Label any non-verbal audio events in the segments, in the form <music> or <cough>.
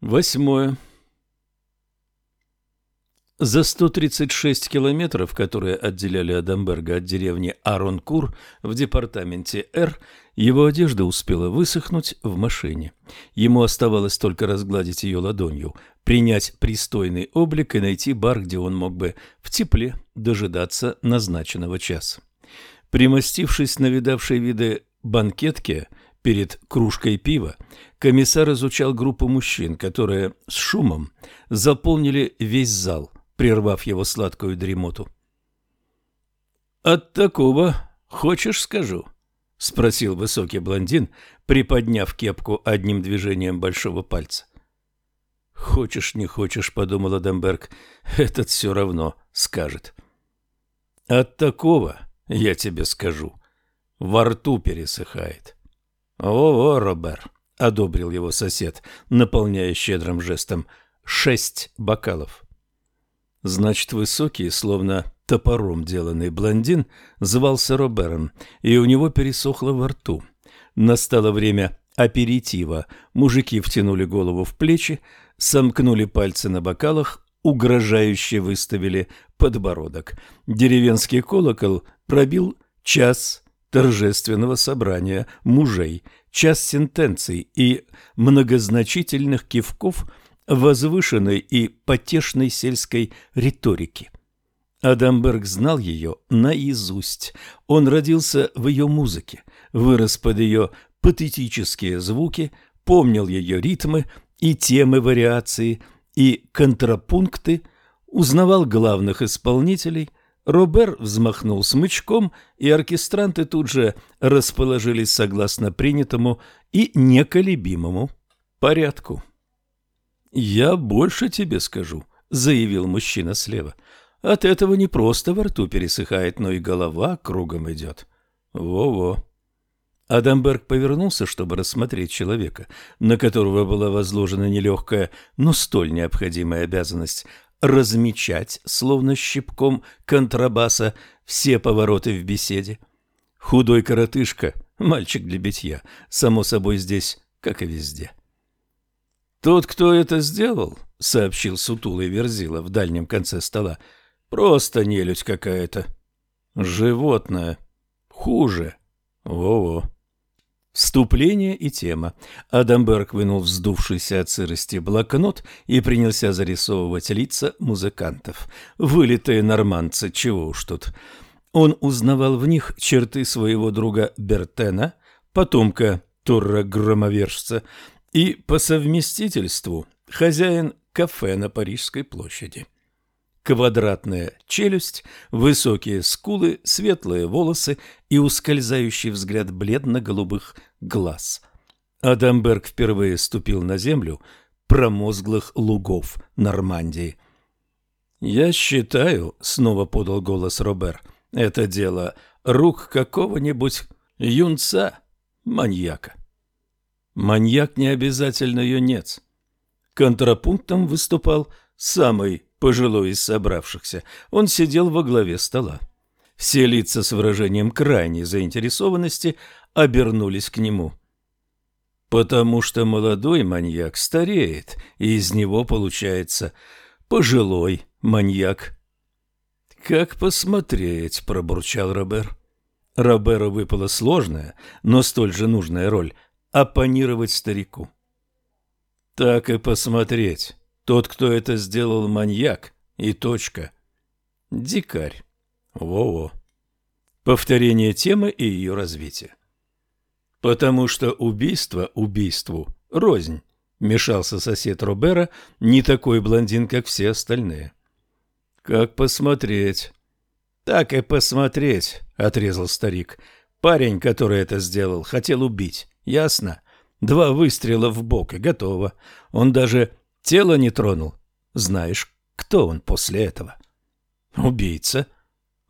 Восьмое. За 136 километров, которые отделяли Адамберга от деревни Аронкур в департаменте Р, его одежда успела высохнуть в машине. Ему оставалось только разгладить ее ладонью, принять пристойный облик и найти бар, где он мог бы в тепле дожидаться назначенного часа. Примостившись на видавшей виды банкетке перед кружкой пива, комиссар изучал группу мужчин, которые с шумом заполнили весь зал – прервав его сладкую дремоту. «От такого хочешь, скажу?» — спросил высокий блондин, приподняв кепку одним движением большого пальца. «Хочешь, не хочешь», — подумал Адамберг, — «этот все равно скажет». «От такого, я тебе скажу, во рту пересыхает». «О-о, Робер», — одобрил его сосед, наполняя щедрым жестом, — «шесть бокалов». Значит, высокий, словно топором деланный блондин, звался Робером, и у него пересохло во рту. Настало время аперитива. Мужики втянули голову в плечи, сомкнули пальцы на бокалах, угрожающе выставили подбородок. Деревенский колокол пробил час торжественного собрания мужей, час сентенций и многозначительных кивков – возвышенной и потешной сельской риторики. Адамберг знал ее наизусть. Он родился в ее музыке, вырос под ее патетические звуки, помнил ее ритмы и темы вариации, и контрапункты, узнавал главных исполнителей. Робер взмахнул смычком, и оркестранты тут же расположились согласно принятому и неколебимому порядку. «Я больше тебе скажу», — заявил мужчина слева. «От этого не просто во рту пересыхает, но и голова кругом идет. Во-во». Адамберг повернулся, чтобы рассмотреть человека, на которого была возложена нелегкая, но столь необходимая обязанность размечать, словно щипком контрабаса, все повороты в беседе. Худой коротышка, мальчик для битья, само собой здесь, как и везде. «Тот, кто это сделал, — сообщил сутулый Верзила в дальнем конце стола, — просто нелюдь какая-то. Животное. Хуже. Во-во». Вступление и тема. Адамберг вынул вздувшийся от сырости блокнот и принялся зарисовывать лица музыкантов. Вылитые нормандцы, чего уж тут. Он узнавал в них черты своего друга Бертена, потомка Турра-громовержца, и по совместительству хозяин кафе на Парижской площади. Квадратная челюсть, высокие скулы, светлые волосы и ускользающий взгляд бледно-голубых глаз. Адамберг впервые ступил на землю промозглых лугов Нормандии. «Я считаю», — снова подал голос Робер, — «это дело рук какого-нибудь юнца, маньяка». Маньяк не обязательно юнец. Контрапунктом выступал самый пожилой из собравшихся. Он сидел во главе стола. Все лица с выражением крайней заинтересованности обернулись к нему. Потому что молодой маньяк стареет, и из него получается пожилой маньяк. «Как посмотреть», — пробурчал Робер. Роберу выпала сложная, но столь же нужная роль оппонировать старику. Так и посмотреть. Тот, кто это сделал, маньяк. И точка. Дикарь. Во-во. Повторение темы и ее развитие. Потому что убийство убийству рознь. Мешался сосед Робера, не такой блондин, как все остальные. Как посмотреть? Так и посмотреть, отрезал старик. Парень, который это сделал, хотел убить. Ясно? Два выстрела в бок и готово. Он даже тело не тронул. Знаешь, кто он после этого? Убийца.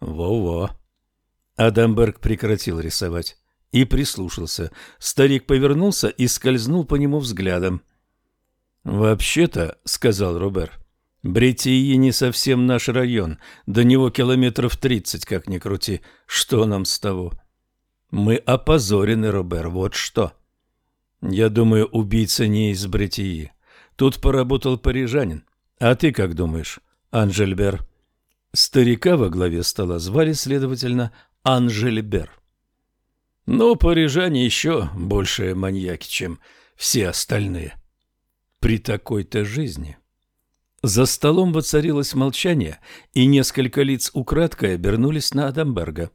Во-во. Адамберг прекратил рисовать и прислушался. Старик повернулся и скользнул по нему взглядом. «Вообще-то», — сказал Робер, — «Бретии не совсем наш район. До него километров тридцать, как ни крути. Что нам с того?» Мы опозорены, Робер, вот что. Я думаю, убийца не из Бретии. Тут поработал парижанин. А ты как думаешь, Анжельбер? Старика во главе стола звали, следовательно, Анжельбер. Но парижане еще большие маньяки, чем все остальные. При такой-то жизни. За столом воцарилось молчание, и несколько лиц украдкой обернулись на Адамберга.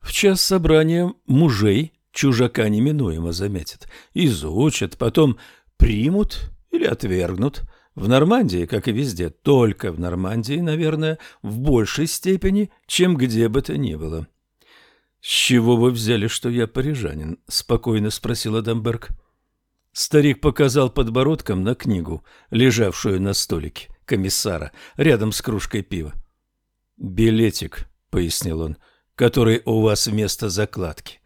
В час собрания мужей чужака неминуемо заметят, изучат, потом примут или отвергнут. В Нормандии, как и везде, только в Нормандии, наверное, в большей степени, чем где бы то ни было. «С чего вы взяли, что я парижанин?» – спокойно спросил Адамберг. Старик показал подбородком на книгу, лежавшую на столике комиссара, рядом с кружкой пива. «Билетик», — пояснил он, — «который у вас вместо закладки».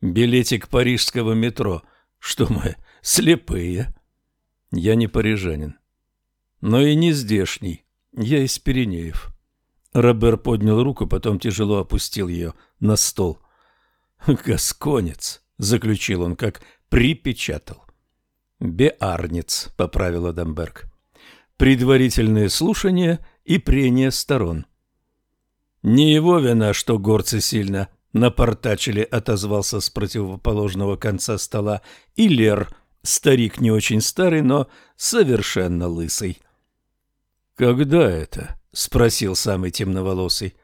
«Билетик парижского метро. Что мы, слепые?» «Я не парижанин, но и не здешний. Я из Пиренеев». Робер поднял руку, потом тяжело опустил ее на стол. «Гасконец», — заключил он, как припечатал. «Беарнец», — поправил Адамберг. «Предварительные слушания и прения сторон». «Не его вина, что горцы сильно напортачили», — отозвался с противоположного конца стола и Лер, старик не очень старый, но совершенно лысый. «Когда это?» — спросил самый темноволосый.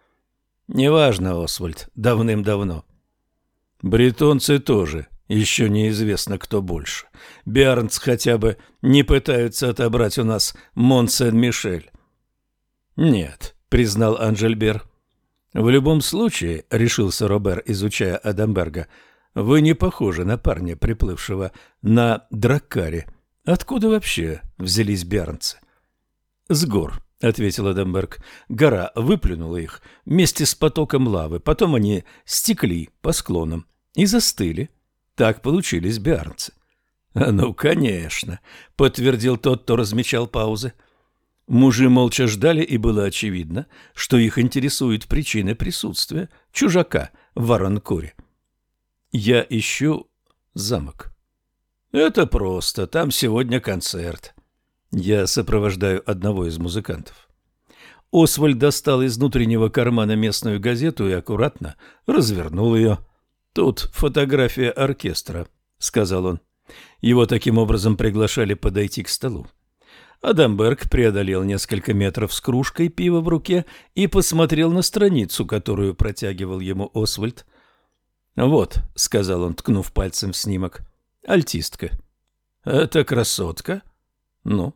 «Неважно, Освальд, давным-давно». «Бретонцы тоже. Еще неизвестно, кто больше. Биарнц хотя бы не пытаются отобрать у нас Мон-Сен-Мишель». «Нет», — признал Анжельбер. «В любом случае», — решился Робер, изучая Адамберга, — «вы не похожи на парня, приплывшего на Драккаре. Откуда вообще взялись биарнцы?» «С гор», — ответил Адамберг. «Гора выплюнула их вместе с потоком лавы. Потом они стекли по склонам и застыли. Так получились биарнцы». «Ну, конечно», — подтвердил тот, кто размечал паузы. Мужи молча ждали, и было очевидно, что их интересует причина присутствия чужака в Воронкуре. «Я ищу замок». «Это просто. Там сегодня концерт». Я сопровождаю одного из музыкантов. Освальд достал из внутреннего кармана местную газету и аккуратно развернул ее. «Тут фотография оркестра», — сказал он. Его таким образом приглашали подойти к столу. Адамберг преодолел несколько метров с кружкой пива в руке и посмотрел на страницу, которую протягивал ему Освальд. «Вот», — сказал он, ткнув пальцем в снимок, — «альтистка». «Это красотка?» «Ну,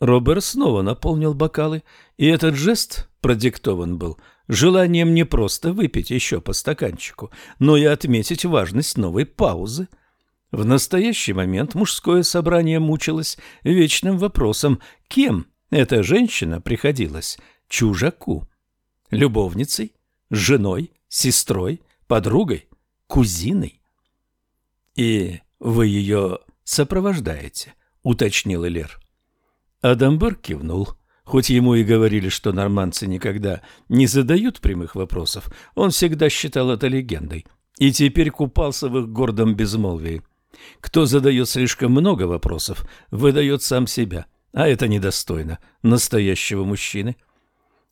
Робер снова наполнил бокалы, и этот жест продиктован был желанием не просто выпить еще по стаканчику, но и отметить важность новой паузы. В настоящий момент мужское собрание мучилось вечным вопросом, кем эта женщина приходилась чужаку? Любовницей, женой, сестрой, подругой, кузиной? «И вы ее сопровождаете», — уточнил Элер. Адамберг кивнул. Хоть ему и говорили, что норманцы никогда не задают прямых вопросов, он всегда считал это легендой и теперь купался в их гордом безмолвии. Кто задает слишком много вопросов, выдает сам себя, а это недостойно настоящего мужчины.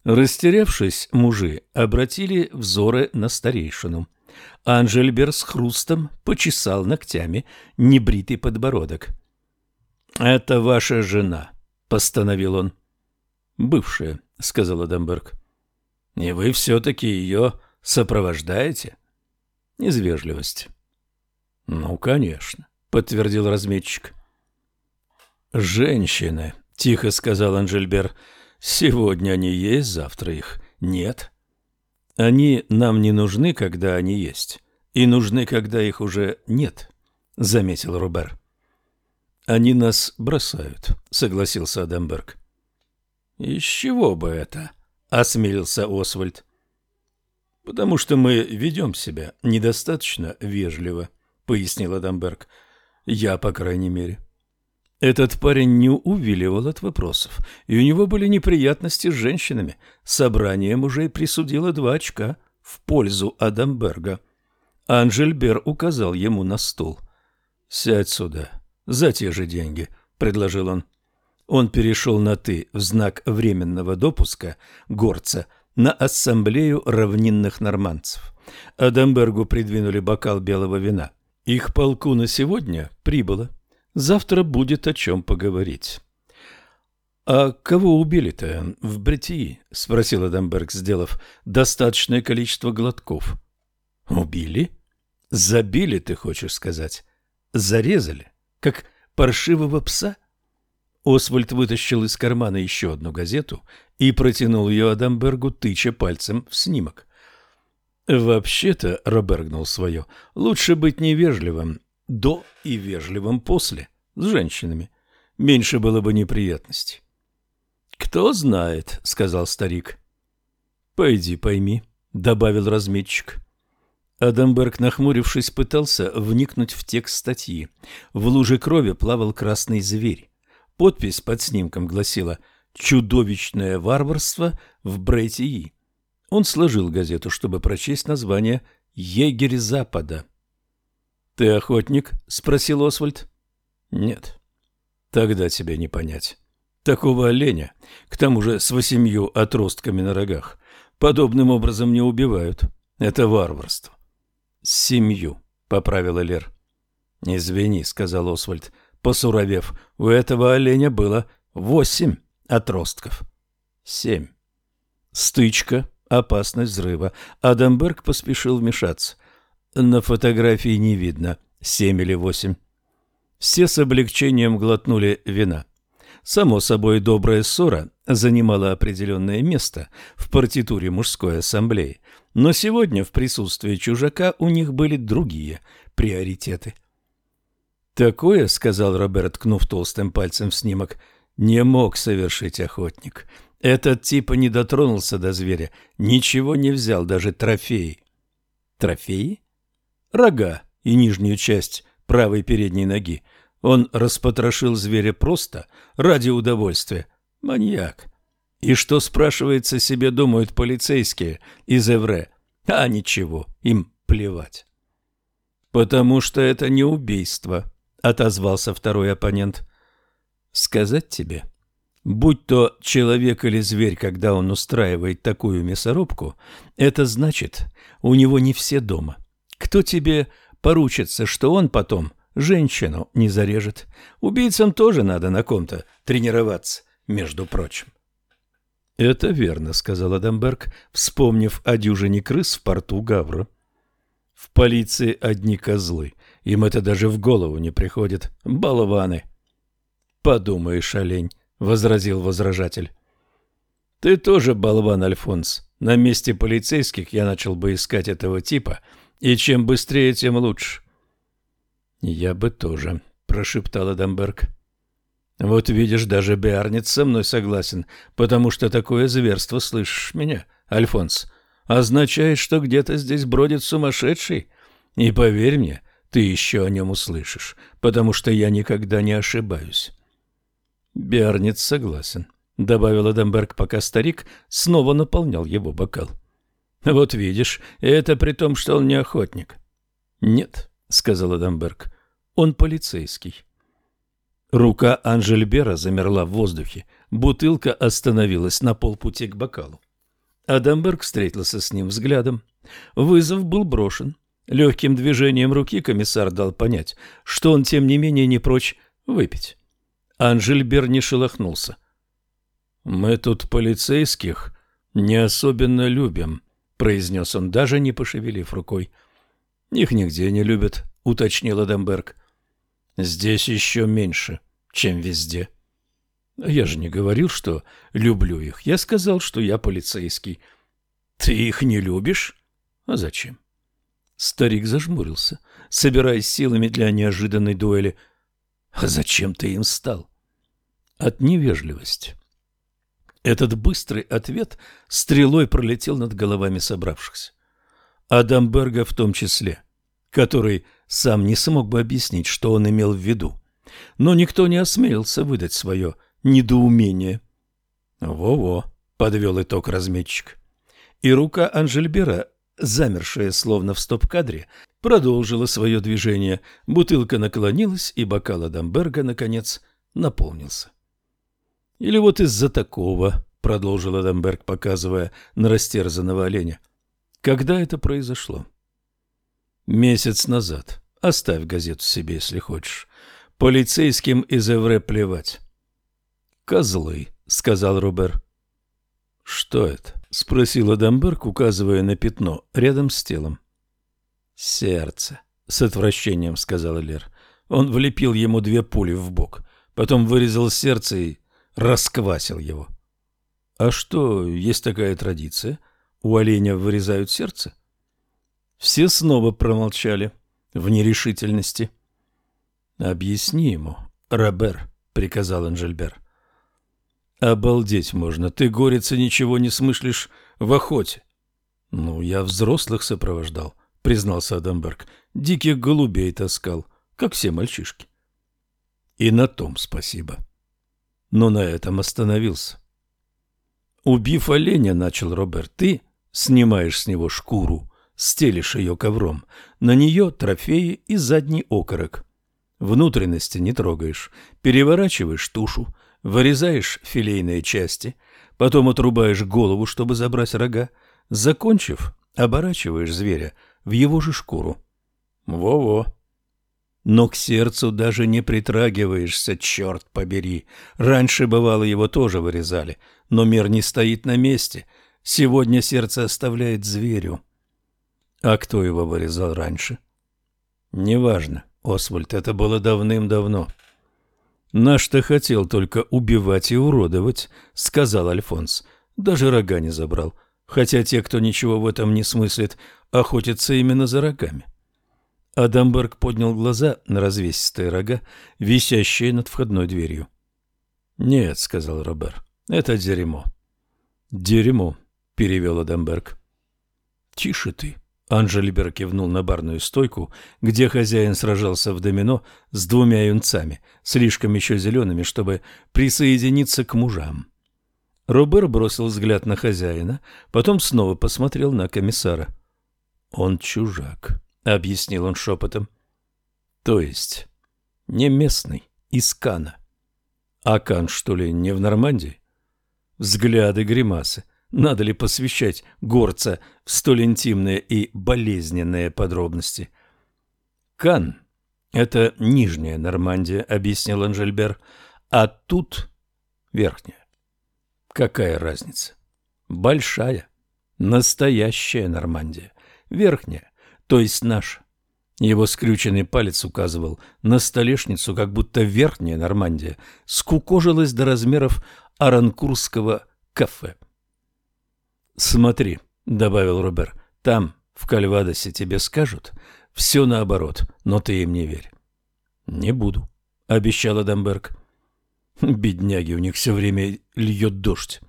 Растерявшись, мужи обратили взоры на старейшину. Анжельбер с хрустом почесал ногтями небритый подбородок. «Это ваша жена», — постановил он. «Бывшая», — сказал Адамберг. «И вы все-таки ее сопровождаете?» «Из вежливости». «Ну, конечно», — подтвердил разметчик. «Женщины», — тихо сказал Анжельбер, — «сегодня они есть, завтра их нет. Они нам не нужны, когда они есть, и нужны, когда их уже нет», — заметил Робер. «Они нас бросают», — согласился Адамберг. «Из чего бы это?» — осмелился Освальд. «Потому что мы ведем себя недостаточно вежливо», — пояснил Адамберг. «Я, по крайней мере». Этот парень не увиливал от вопросов, и у него были неприятности с женщинами. Собрание мужей присудило два очка в пользу Адамберга. Анжельбер указал ему на стул. «Сядь сюда», за те же деньги, — предложил он. Он перешел на «ты» в знак временного допуска горца на ассамблею равнинных нормандцев. Адамбергу придвинули бокал белого вина. Их полку на сегодня прибыло. Завтра будет о чем поговорить. «А кого убили-то в Бретии?» — спросил Адамберг, сделав достаточное количество глотков. «Убили? Забили, ты хочешь сказать? Зарезали? Как паршивого пса?» Освальд вытащил из кармана еще одну газету и протянул ее Адамбергу, тыча пальцем в снимок. «Вообще-то», — Робергнул свое, — «лучше быть невежливым до и вежливым после с женщинами. Меньше было бы неприятностей». «Кто знает», — сказал старик. «Пойди пойми», — добавил разметчик. Адамберг, нахмурившись, пытался вникнуть в текст статьи. В луже крови плавал красный зверь. Подпись под снимком гласила «Чудовищное варварство в Брейтии». Он сложил газету, чтобы прочесть название «Егерь Запада». «Ты охотник?» — спросил Освальд. «Нет». «Тогда тебя не понять. Такого оленя, к тому же с восемью отростками на рогах, подобным образом не убивают. Это варварство. С семью, поправила Лер. Извини, сказал Освальд, посуровев. У этого оленя было восемь отростков. Семь. Стычка, опасность взрыва. Адамберг поспешил вмешаться. На фотографии не видно, семь или восемь. Все с облегчением глотнули вина. Само собой, добрая ссора занимала определенное место в партитуре мужской ассамблеи, но сегодня в присутствии чужака у них были другие приоритеты. «Такое, — сказал Роберт, ткнув толстым пальцем в снимок, — не мог совершить охотник. Этот типа не дотронулся до зверя, ничего не взял, даже трофеи». «Трофеи?» «Рога и нижнюю часть правой передней ноги. Он распотрошил зверя просто ради удовольствия. Маньяк. И что, спрашивается, себе думают полицейские из Эвре? А ничего, им плевать. «Потому что это не убийство», — отозвался второй оппонент. «Сказать тебе, будь то человек или зверь, когда он устраивает такую мясорубку, это значит, у него не все дома. Кто тебе поручится, что он потом женщину не зарежет. Убийцам тоже надо на ком-то тренироваться, между прочим. «Это верно», — сказал Адамберг, вспомнив о дюжине крыс в порту Гавра. «В полиции одни козлы. Им это даже в голову не приходит. Болваны!» «Подумаешь, олень», — возразил возражатель. «Ты тоже болван, Альфонс. На месте полицейских я начал бы искать этого типа, и чем быстрее, тем лучше. «Я бы тоже», — прошептал Адамберг. «Вот видишь, даже Биарниц со мной согласен, потому что такое зверство, слышишь меня, Альфонс, означает, что где-то здесь бродит сумасшедший. И поверь мне, ты еще о нем услышишь, потому что я никогда не ошибаюсь». Биарниц согласен, — добавил Адамберг, пока старик снова наполнял его бокал. «Вот видишь, это при том, что он не охотник». «Нет, — сказал Адамберг. «Он полицейский». Рука Анжельбера замерла в воздухе. Бутылка остановилась на полпути к бокалу. Адамберг встретился с ним взглядом. Вызов был брошен. Легким движением руки комиссар дал понять, что он, тем не менее, не прочь выпить. Анжельбер не шелохнулся. «Мы тут полицейских не особенно любим», — произнес он, даже не пошевелив рукой. — их нигде не любят, уточнил Эдемберг. Здесь еще меньше, чем везде. Я же не говорил, что люблю их. Я сказал, что я полицейский. Ты их не любишь? А зачем? Старик зажмурился, собираясь силами для неожиданной дуэли. А зачем ты им стал? От невежливости. Этот быстрый ответ стрелой пролетел над головами собравшихся. Адамберга в том числе, который сам не смог бы объяснить, что он имел в виду. Но никто не осмелился выдать свое недоумение. «Во-во», — подвел итог разметчик. И рука Анжельбера, замершая словно в стоп-кадре, продолжила свое движение. Бутылка наклонилась, и бокал Адамберга, наконец, наполнился. Или вот из-за такого, продолжил Адамберг, показывая на растерзанного оленя. Когда это произошло? Месяц назад. Оставь газету себе, если хочешь. Полицейским из Эвре плевать. Козлы, сказал Робер. Что это? спросил Адамберг, указывая на пятно рядом с телом. Сердце, с отвращением сказал Лер. Он влепил ему две пули в бок, потом вырезал сердце и расквасил его. А что, есть такая традиция? У оленя вырезают сердце? Все снова промолчали в нерешительности. Объясни ему, Робер, приказал Анжельбер. Обалдеть можно, ты, горица, ничего не смыслишь в охоте. Ну, я взрослых сопровождал, признался Адамберг. Диких голубей таскал, как все мальчишки. И на том спасибо. Но на этом остановился. Убив оленя, начал Роберт, ты снимаешь с него шкуру, стелишь ее ковром. На нее трофеи и задний окорок. Внутренности не трогаешь, переворачиваешь тушу, вырезаешь филейные части, потом отрубаешь голову, чтобы забрать рога. Закончив, оборачиваешь зверя в его же шкуру. Во-во. Но к сердцу даже не притрагиваешься, черт побери. Раньше, бывало, его тоже вырезали, но мир не стоит на месте. Сегодня сердце оставляет зверю. А кто его вырезал раньше? Неважно, Освальд, это было давным-давно. Наш-то хотел только убивать и уродовать, сказал Альфонс. Даже рога не забрал. Хотя те, кто ничего в этом не смыслит, охотятся именно за рогами. Адамберг поднял глаза на развесистые рога, висящие над входной дверью. «Нет», — сказал Робер, — «это дерьмо». «Дерьмо», — перевел Адамберг. «Тише ты», Анжелибер кивнул на барную стойку, где хозяин сражался в домино с двумя юнцами, слишком еще зелеными, чтобы присоединиться к мужам. Робер бросил взгляд на хозяина, потом снова посмотрел на комиссара. «Он чужак», — объяснил он шепотом. «То есть не местный, из Кана. А Кан, что ли, не в Нормандии?» Взгляды, гримасы — надо ли посвящать горца в столь интимные и болезненные подробности? Кан — это нижняя Нормандия, объяснил Анжельбер, а тут верхняя. Какая разница? Большая, настоящая Нормандия, верхняя, то есть наша. Его скрюченный палец указывал на столешницу, как будто верхняя Нормандия скукожилась до размеров аранкурского кафе. «Смотри», — добавил Робер, — «там, в Кальвадосе, тебе скажут. Все наоборот, но ты им не верь». «Не буду», — обещал Адамберг. «Бедняги, у них все время льет дождь».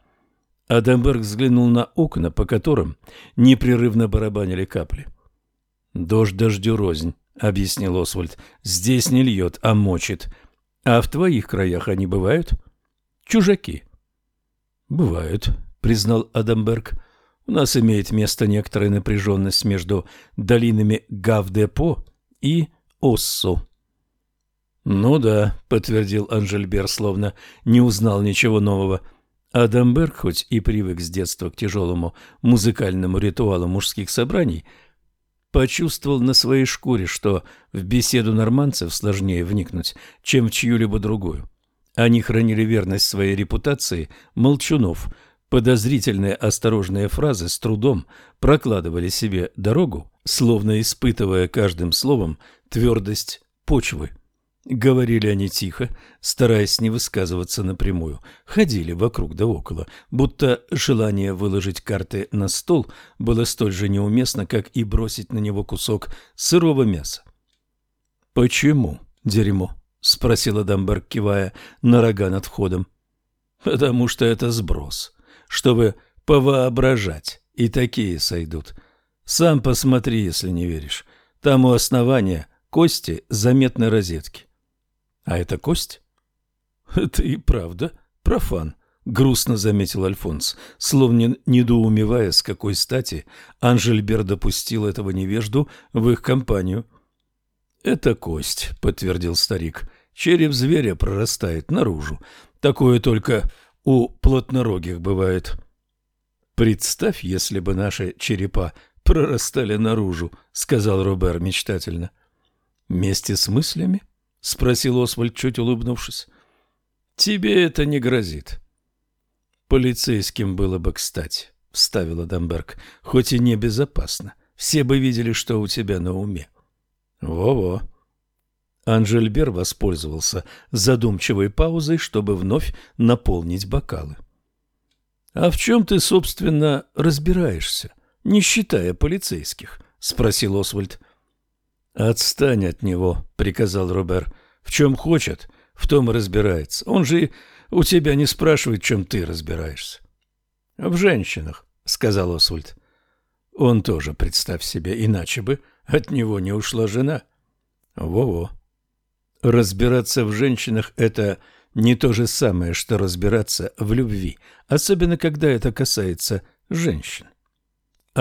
Адамберг взглянул на окна, по которым непрерывно барабанили капли. «Дождь дождю рознь», — объяснил Освальд. «Здесь не льет, а мочит. А в твоих краях они бывают?» «Чужаки». «Бывают», признал Адамберг. У нас имеет место некоторая напряженность между долинами Гавдепо и Оссо. Ну да, подтвердил Анжельбер, словно не узнал ничего нового. Адамберг, хоть и привык с детства к тяжелому музыкальному ритуалу мужских собраний, почувствовал на своей шкуре, что в беседу норманцев сложнее вникнуть, чем в чью-либо другую. Они хранили верность своей репутации молчунов – Подозрительные осторожные фразы с трудом прокладывали себе дорогу, словно испытывая каждым словом твердость почвы. Говорили они тихо, стараясь не высказываться напрямую, ходили вокруг да около, будто желание выложить карты на стол было столь же неуместно, как и бросить на него кусок сырого мяса. «Почему, дерьмо?» — спросила Дамберг, кивая на рога над входом. «Потому что это сброс чтобы повоображать, и такие сойдут. Сам посмотри, если не веришь. Там у основания кости заметны розетки. А это кость? <laughs> Это и правда профан, грустно заметил Альфонс, словно недоумевая, с какой стати Анжельбер допустил этого невежду в их компанию. «Это кость», — подтвердил старик. «Череп зверя прорастает наружу. Такое только у плотнорогих бывает. Представь, если бы наши черепа прорастали наружу, сказал Робер мечтательно. Вместе с мыслями? Спросил Освальд, чуть улыбнувшись. Тебе это не грозит. Полицейским было бы кстати, вставил Адамберг, хоть и небезопасно. Все бы видели, что у тебя на уме. Во-во. Анжельбер воспользовался задумчивой паузой, чтобы вновь наполнить бокалы. «А в чем ты, собственно, разбираешься, не считая полицейских?» — спросил Освальд. «Отстань от него», — приказал Робер. «В чем хочет, в том и разбирается. Он же у тебя не спрашивает, чем ты разбираешься». «В женщинах», — сказал Освальд. Он тоже, представь себе, иначе бы от него не ушла жена. Во-во. Разбираться в женщинах – это не то же самое, что разбираться в любви, особенно когда это касается женщин.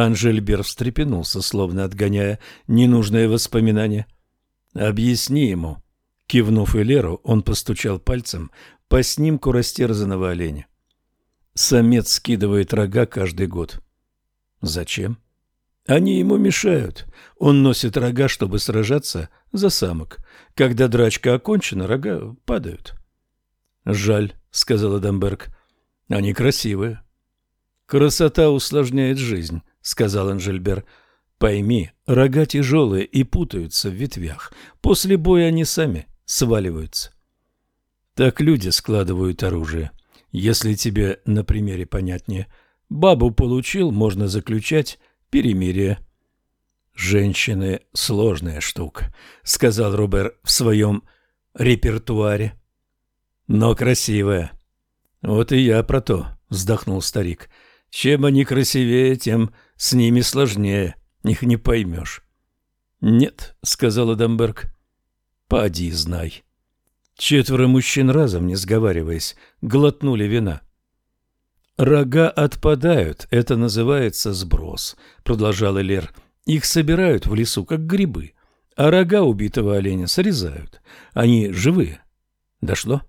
Анжельбер встрепенулся, словно отгоняя ненужные воспоминания. «Объясни ему». Кивнув Элеру, он постучал пальцем по снимку растерзанного оленя. Самец скидывает рога каждый год. Зачем? Они ему мешают. Он носит рога, чтобы сражаться за самок. Когда драчка окончена, рога падают. «Жаль», — сказал Адамберг. «Они красивые». «Красота усложняет жизнь», — сказал Анжельбер. «Пойми, рога тяжелые и путаются в ветвях. После боя они сами сваливаются». Так люди складывают оружие. Если тебе на примере понятнее. Бабу получил, можно заключать перемирие. «Женщины — сложная штука», — сказал Робер в своем репертуаре. «Но красивая». «Вот и я про то», — вздохнул старик. «Чем они красивее, тем с ними сложнее. Их не поймешь». «Нет», — сказал Адамберг. «Поди, знай». Четверо мужчин разом, не сговариваясь, глотнули вина. «Рога отпадают, это называется сброс», — продолжал Элер. «Их собирают в лесу, как грибы, а рога убитого оленя срезают. Они живые. Дошло?»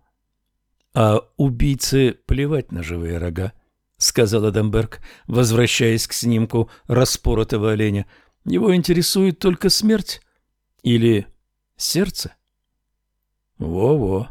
«А убийцы плевать на живые рога», — сказал Адамберг, возвращаясь к снимку распоротого оленя. «Его интересует только смерть или сердце?» «Во-во»,